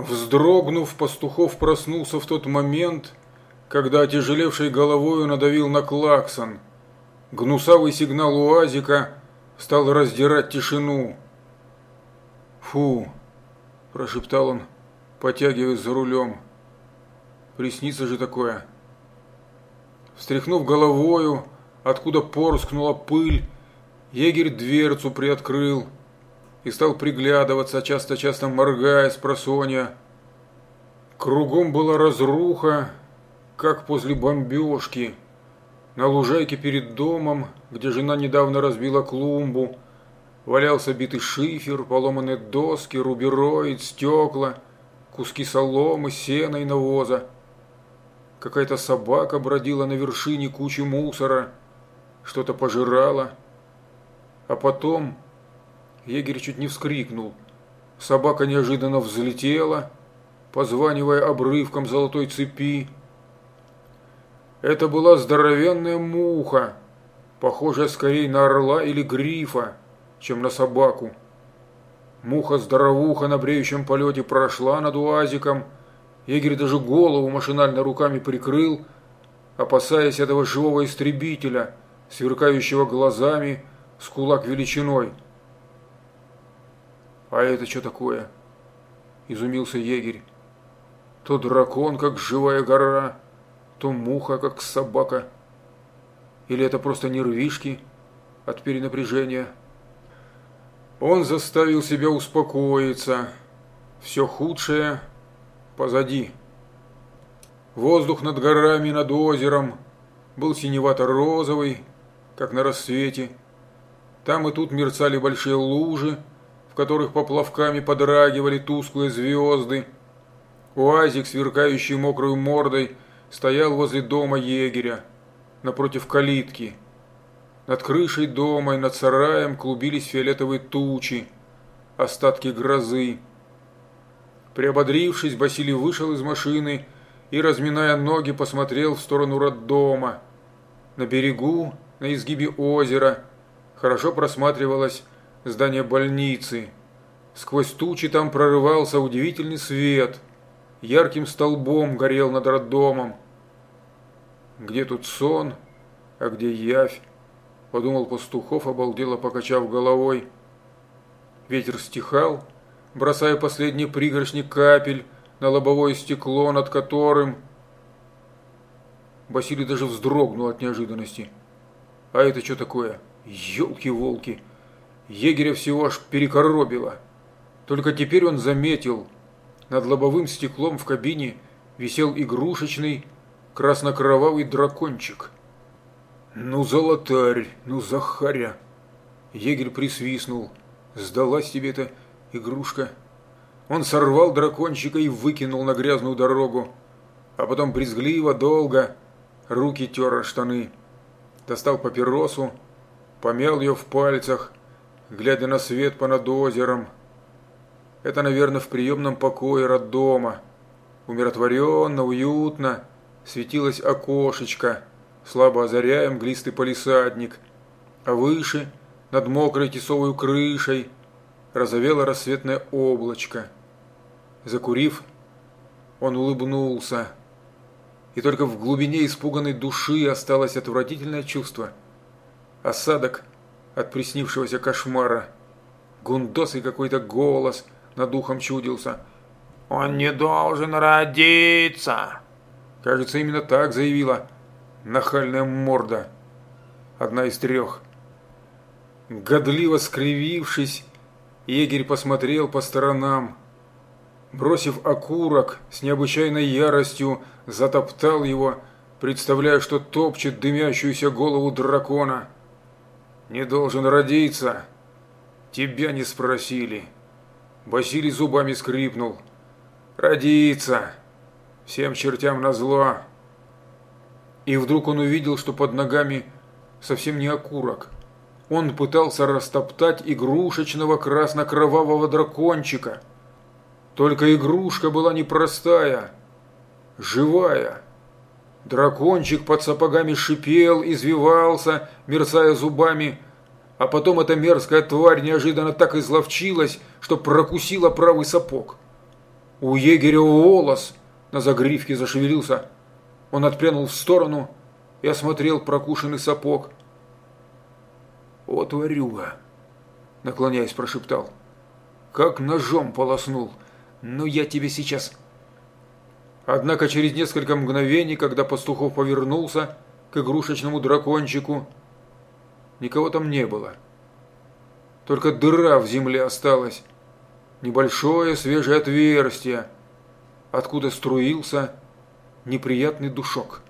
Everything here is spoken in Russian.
Вздрогнув, пастухов проснулся в тот момент, когда отяжелевшей головою надавил на клаксон. Гнусавый сигнал УАЗика стал раздирать тишину. «Фу!» – прошептал он, потягиваясь за рулем. «Приснится же такое!» Встряхнув головою, откуда порскнула пыль, егерь дверцу приоткрыл – и стал приглядываться, часто-часто моргая с просонья. Кругом была разруха, как после бомбежки. На лужайке перед домом, где жена недавно разбила клумбу, валялся битый шифер, поломанные доски, рубероид, стекла, куски соломы, сена и навоза. Какая-то собака бродила на вершине кучи мусора, что-то пожирала. А потом Егерь чуть не вскрикнул. Собака неожиданно взлетела, позванивая обрывком золотой цепи. Это была здоровенная муха, похожая скорее на орла или грифа, чем на собаку. Муха-здоровуха на бреющем полете прошла над уазиком. Егерь даже голову машинально руками прикрыл, опасаясь этого живого истребителя, сверкающего глазами с кулак величиной. «А это что такое?» – изумился егерь. «То дракон, как живая гора, то муха, как собака. Или это просто нервишки от перенапряжения?» Он заставил себя успокоиться. Все худшее позади. Воздух над горами, над озером был синевато-розовый, как на рассвете. Там и тут мерцали большие лужи, которых поплавками подрагивали тусклые звезды. Уазик, сверкающий мокрой мордой, стоял возле дома егеря, напротив калитки. Над крышей дома и над сараем клубились фиолетовые тучи, остатки грозы. Приободрившись, Василий вышел из машины и, разминая ноги, посмотрел в сторону роддома. На берегу, на изгибе озера, хорошо просматривалась здание больницы. Сквозь тучи там прорывался удивительный свет. Ярким столбом горел над роддомом. Где тут сон, а где явь? Подумал Пастухов, обалдело покачав головой. Ветер стихал, бросая последний пригоршник капель на лобовое стекло, над которым... Василий даже вздрогнул от неожиданности. А это что такое? Ёлки-волки! Егеря всего аж перекоробило. Только теперь он заметил, над лобовым стеклом в кабине висел игрушечный краснокровавый дракончик. «Ну, золотарь, ну, Захаря!» Егерь присвистнул. «Сдалась тебе эта игрушка?» Он сорвал дракончика и выкинул на грязную дорогу, а потом брезгливо, долго, руки тер штаны. Достал папиросу, помял ее в пальцах – глядя на свет понад озером. Это, наверное, в приемном покое роддома. Умиротворенно, уютно светилось окошечко, слабо озаряя мглистый полисадник. А выше, над мокрой тесовой крышей, разовело рассветное облачко. Закурив, он улыбнулся. И только в глубине испуганной души осталось отвратительное чувство. Осадок от приснившегося кошмара. Гундосый какой-то голос над ухом чудился. «Он не должен родиться!» Кажется, именно так заявила нахальная морда. Одна из трех. Годливо скривившись, егерь посмотрел по сторонам. Бросив окурок, с необычайной яростью затоптал его, представляя, что топчет дымящуюся голову дракона – не должен родиться. Тебя не спросили. Василий зубами скрипнул. Родиться. Всем чертям назло. И вдруг он увидел, что под ногами совсем не окурок. Он пытался растоптать игрушечного красно-кровавого дракончика. Только игрушка была непростая, живая. Дракончик под сапогами шипел, извивался, мерцая зубами, а потом эта мерзкая тварь неожиданно так изловчилась, что прокусила правый сапог. У егеря волос на загривке зашевелился. Он отпрянул в сторону и осмотрел прокушенный сапог. «Вот варюга!» – наклоняясь, прошептал. «Как ножом полоснул! Ну я тебе сейчас...» Однако через несколько мгновений, когда Пастухов повернулся к игрушечному дракончику, никого там не было. Только дыра в земле осталась, небольшое свежее отверстие, откуда струился неприятный душок.